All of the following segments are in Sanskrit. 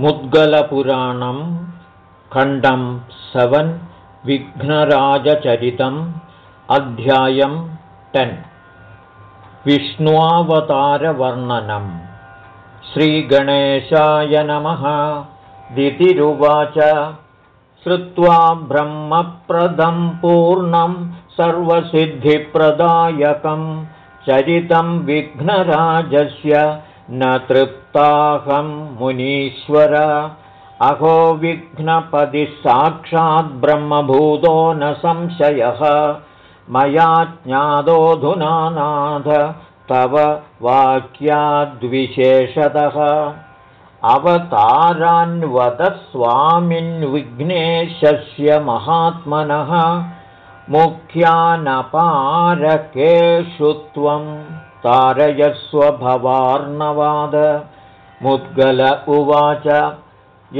मुद्गलपुराणं खण्डं सवन् विघ्नराजचरितम् अध्यायं टेन्। विष्णुवावतारवर्णनम्। श्रीगणेशाय नमः। दितिरुवाच। श्रुत्वा ब्रह्मप्रदं पूर्णं सर्वसिद्धिप्रदायकं। चरितं विघ्नराजस्य न तृप्ताहं मुनीश्वर। अहो विघ्नपदिः साक्षाद्ब्रह्मभूतो न संशयः। मया ज्ञातोऽधुनानाथ तव वाक्याद्विशेषतः। अवतारान्वदस्वामिन्विघ्नेशस्य महात्मनः। मुख्यानपारकेषु त्वं तारयस्वभवार्णवाद मुद्गल उवाच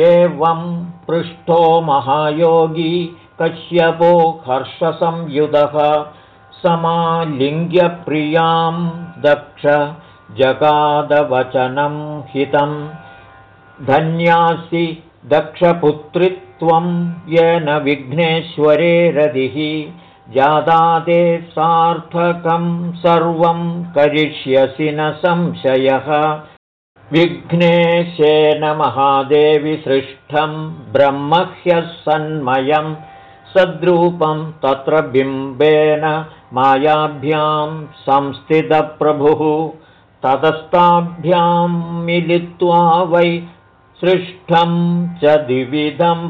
एवं पृष्ठो महायोगी कश्यपो हर्षसंयुधः। समालिङ्ग्यप्रियां दक्ष जगादवचनं हितं धन्यासि दक्षपुत्रित्वं येन विघ्नेश्वरे रदिः जादाते सार्थकं सर्वं करिष्यसि न संशयः। विघ्नेशेन महादेवि सृष्टं ब्रह्मह्यः सन्मयं सद्रूपं तत्र बिम्बेन मायाभ्यां संस्थितप्रभुः। ततस्ताभ्यां मिलित्वा वै सृष्टं च द्विविधं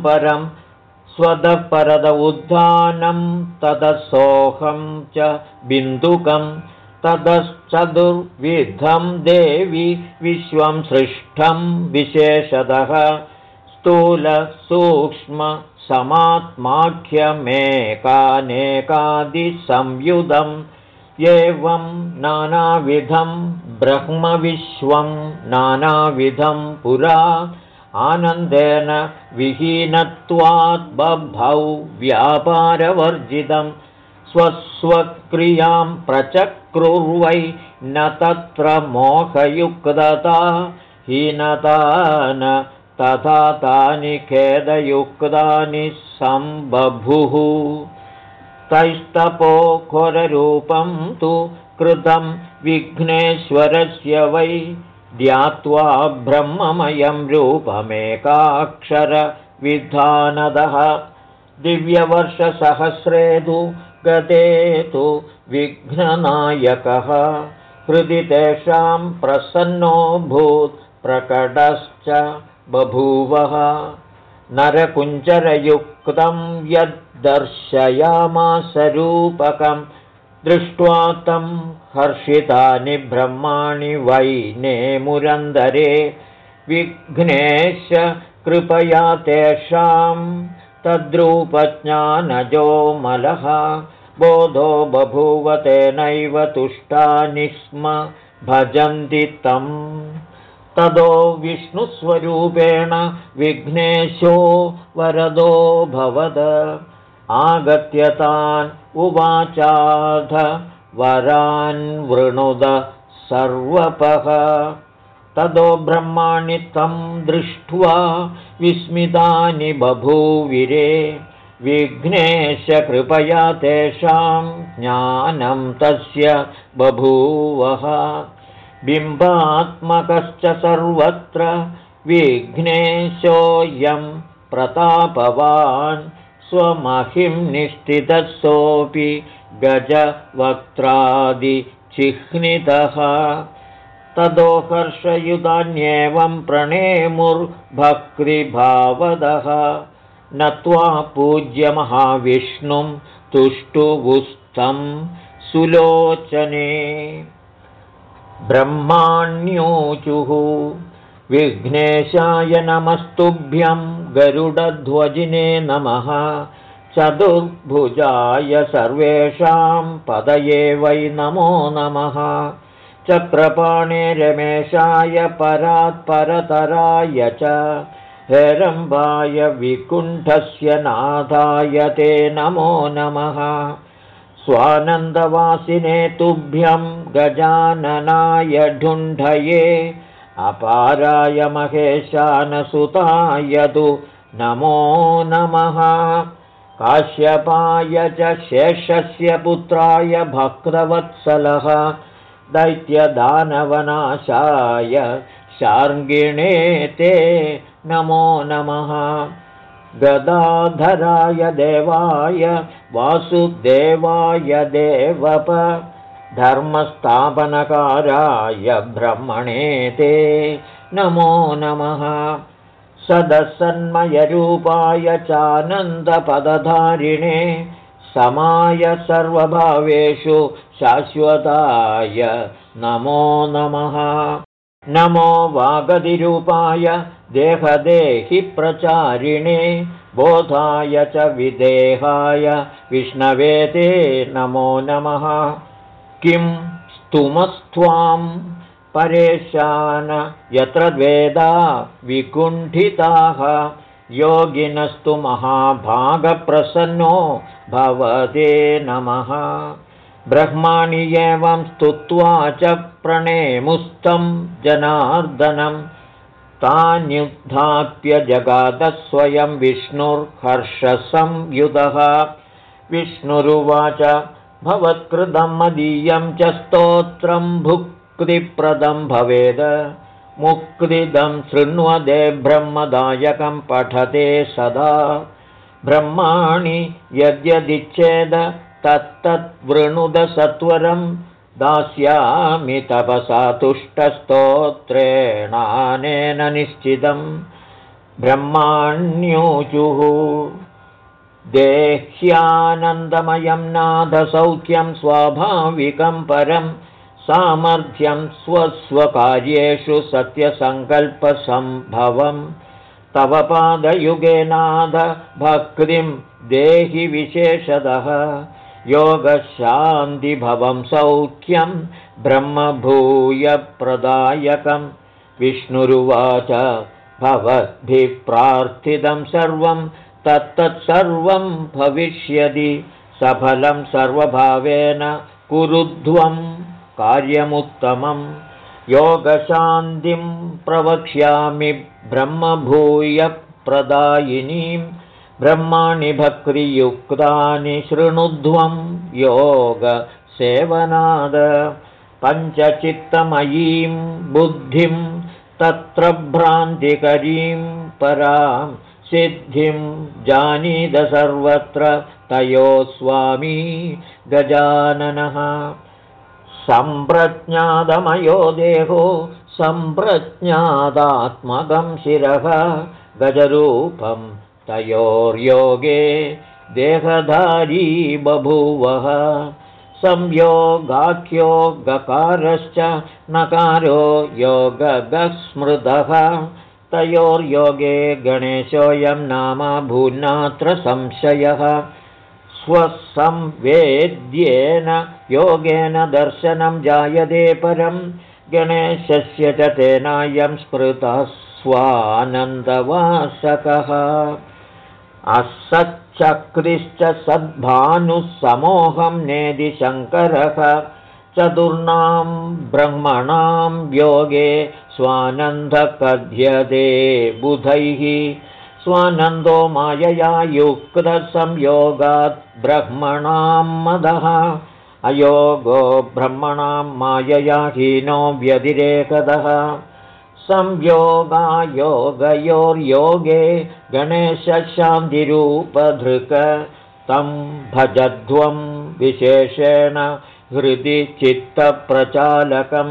परं स्वदपरद उद्धानं ततसोऽहं च बिन्दुकं ततश्चतुर्विधं देवि विश्वं सृष्टं विशेषतः स्थूलसूक्ष्मसमात्माख्यमेकानेकादिसंयुधम् एवं नानाविधं ब्रह्मविश्वं नानाविधं पुरा आनन्देन विहीनत्वाद्बभौ व्यापारवर्जितं स्वस्वक्रियां प्रचक्रुर्वै न तत्र मोहयुक्तता हीनता न तथा तानि खेदयुक्तानि सम्बभुः। तैस्तपो घोररूपं तु कृतं विघ्नेश्वरस्य वै ध्यात्वा ब्रह्ममयं रूपमेकाक्षरविधानदः। दिव्यवर्षसहस्रे तु गते तु विघ्ननायकः। हृदि तेषां प्रसन्नोऽभूत् प्रकटश्च बभूवः। नरकुञ्जरयुक्तं यद्दर्शयामासरूपकं दृष्ट्वा तं हर्षितानि ब्रह्माणि वै नेमुरन्दरे विघ्नेश कृपया तेषां तद्रूपज्ञानजोमलः बोधो बभूव तेनैव तुष्टानि स्म भजन्ति तम् तदो विष्णुस्वरूपेण विघ्नेशो वरदो भवद। आगत्य तान् उवाचाध वरान् वृणुद सर्वपः। तदो ब्रह्माणि तं दृष्ट्वा विस्मितानि बभूविरे। विघ्नेशकृपया तेषां ज्ञानं तस्य बभूवः। बिम्बात्मकश्च सर्वत्र विघ्नेशोऽयं प्रतापवान् स्वमहिं निष्ठितः गजवक्त्रादिचिह्नितः तदोहर्षयुधान्येवं प्रणेमुर्भक्तिभावदः। नत्वा पूज्यमहाविष्णुं तुष्टुवुस्तं सुलोचने। ब्रह्माण्योचुः विघ्नेशाय नमस्तुभ्यं गरुडध्वजिने नमः। चतुर्भुजाय सर्वेषां पदये वै नमो नमः। चक्रपाणे रमेशाय परात्परतराय च। हेरम्बाय विकुण्ठस्य नाथाय ते नमो नमः। स्वानन्दवासिने तुभ्यं गजाननाय ढुण्ढये अपाराय महेशानसुताय तु नमो नमः। काश्यपाय च शेषस्य पुत्राय भक्तवत्सलः। दैत्यदानवनाशाय शार्ङ्गिणे ते। नमो नमः। गदाधराय देवाय वासुदेवाय देवप धर्मस्थापनकाराय ब्रह्मणे ते नमो नमः। सदसन्मयरूपाय चानन्दपदधारिणे समाय सर्वभावेषु शाश्वताय नमो नमः। नमो वागदिरूपाय देहदेहि प्रचारिणे बोधाय च विदेहाय विष्णवेते नमो नमः किं स्तुमस्त्वां? परेशान यत्र द्वेदा विकुण्ठिताः। योगिनस्तु महाभागप्रसन्नो भवते नमः। ब्रह्माणि एवं स्तुत्वा च प्रणेमुस्तं जनार्दनं। तान्युद्धाप्य जगादस्वयं विष्णुर्हर्षसंयुधः। विष्णुरुवाच भवत्कृतं मदीयं च स्तोत्रं भुक्तिप्रदं भवेद। मुक्तिदं शृण्वदे ब्रह्मदायकं पठते सदा। ब्रह्माणि यद्यदिच्छेद तत्तद्वृणुदसत्वरं दास्यामि तपसा तुष्टस्तोत्रेणानेन निश्चितं ब्रह्माण्यूचुः देह्यानन्दमयं नादसौख्यं स्वाभाविकं परं सामर्थ्यं स्वस्वकार्येषु सत्यसङ्कल्पसम्भवं तव पादयुगे नाद भक्तिं देहि विशेषतः। योगशान्तिभवं सौख्यं ब्रह्मभूयप्रदायकं। विष्णुरुवाच भवद्भिः प्रार्थितं सर्वं तत्तत्सर्वं भविष्यति सफलं सर्वभावेन कुरुध्वं कार्यमुत्तमं योगशान्तिं प्रवक्ष्यामि ब्रह्मभूयप्रदायिनीं ब्रह्माणि भक्तियुक्तानि शृणुध्वं योगसेवनाद पञ्चचित्तमयीं बुद्धिं तत्र भ्रान्तिकरीं पराम् सिद्धिं जानीद सर्वत्र। तयो स्वामी गजाननः। सम्प्रज्ञादमयो देहो सम्प्रज्ञादात्मकं शिरः। गजरूपं तयोर्योगे देहधारी बभूवः। संयोगाख्यो गकारश्च नकारो योगगस्मृतः तयोर्योगे गणेशोऽयं नाम भून्नात्र संशयः। स्वसंवेद्येन योगेन दर्शनं जायते परं। गणेशस्य च तेनायं स्मृतः स्वानन्दवासकः। असच्चक्रिश्च सद्भानुः समोहं नेदि शङ्करः। चतुर्णां ब्रह्मणां योगे स्वानन्दकथ्यते बुधैः। स्वानन्दो मायया युक्तसंयोगात् ब्रह्मणां मदः। अयोगो ब्रह्मणां मायया हीनो व्यतिरेकतः संयोगायोगयोर्योगे गणेशशान्तिरूपधृक तं भजध्वं विशेषेण हृदि चित्तप्रचालकं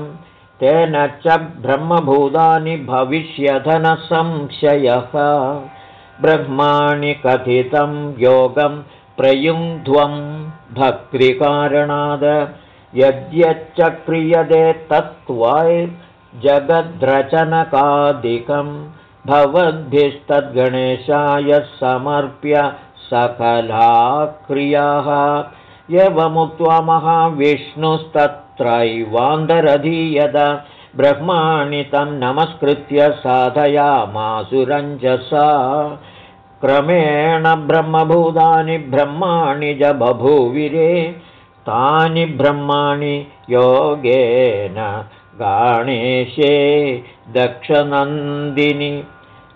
तेन च ब्रह्मभूतानि भविष्यधनसंशयः ब्रह्माणि कथितं योगं प्रयुङ्ध्वं भक्तिकारणाद। यद्यच्च क्रियते तत्त्वैर्जगद्रचनकादिकं भवद्भिस्तद्गणेशाय समर्प्य सकला क्रियाः एवमुक्त्वा महाविष्णुस्तत्रैवान्दरधीयत ब्रह्माणि तं नमस्कृत्य साधयामासुरञ्जसा। क्रमेण ब्रह्मभूतानि ब्रह्माणि च बभूविरे। तानि ब्रह्माणि योगेन गाणेशे दक्षनन्दिनि।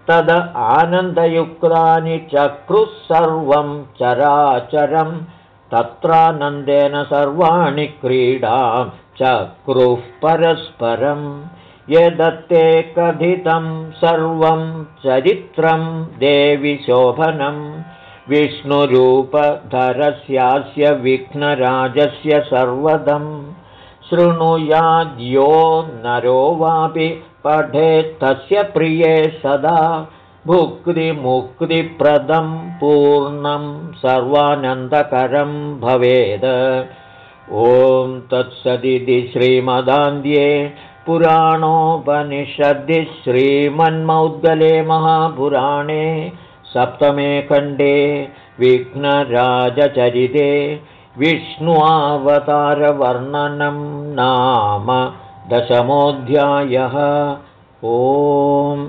तद आनन्दयुक्तानि चक्रुः सर्वं चराचरं तत्रानन्देन सर्वाणि क्रीडां चक्रुः परस्परम् यदत्ते कथितं सर्वं चरित्रं देवि शोभनं विष्णुरूपधरस्यास्य विघ्नराजस्य सर्वदम् शृणुयाद्यो नरो वापि पठेत्तस्य प्रिये सदा भुक्तिमुक्तिप्रदं पूर्णं सर्वानन्दकरं भवेद। ॐ तत्सदिति श्रीमदान्ध्ये पुराणोपनिषद्दि श्रीमन्मौद्गले महापुराणे सप्तमे खण्डे विघ्नराजचरिते विष्णुवावतारवर्णनं नाम दशमोऽध्यायः। ओम्